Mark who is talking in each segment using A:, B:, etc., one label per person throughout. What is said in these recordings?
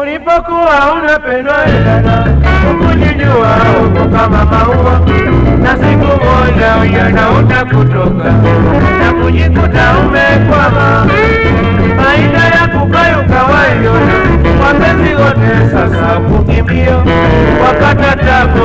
A: ulipokuwa unapendwa sana, ukujijua uko kama maua, na siku moja ujana utakutoka na kujikuta umekwama. Faida ya kukayuka waiona, wapenzi wote sasa kukimbio, wakata tabu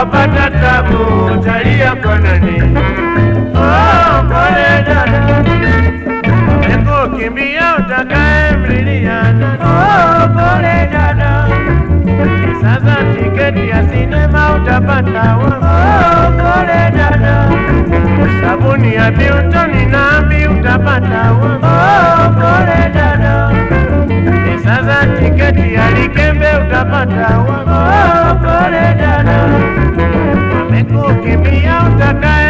A: wapata tabu utalia kwa nani? Oh, pole dada, kukimbia utakaye mliliana. Oh, pole dada sasa tiketi ya sinema utapata? Oh, pole dada. Sabuni ya Biltoni nami utapata wapi? Oh, pole dada. Sasa tiketi ya Likembe utapata? Oh, pole Porque mi alma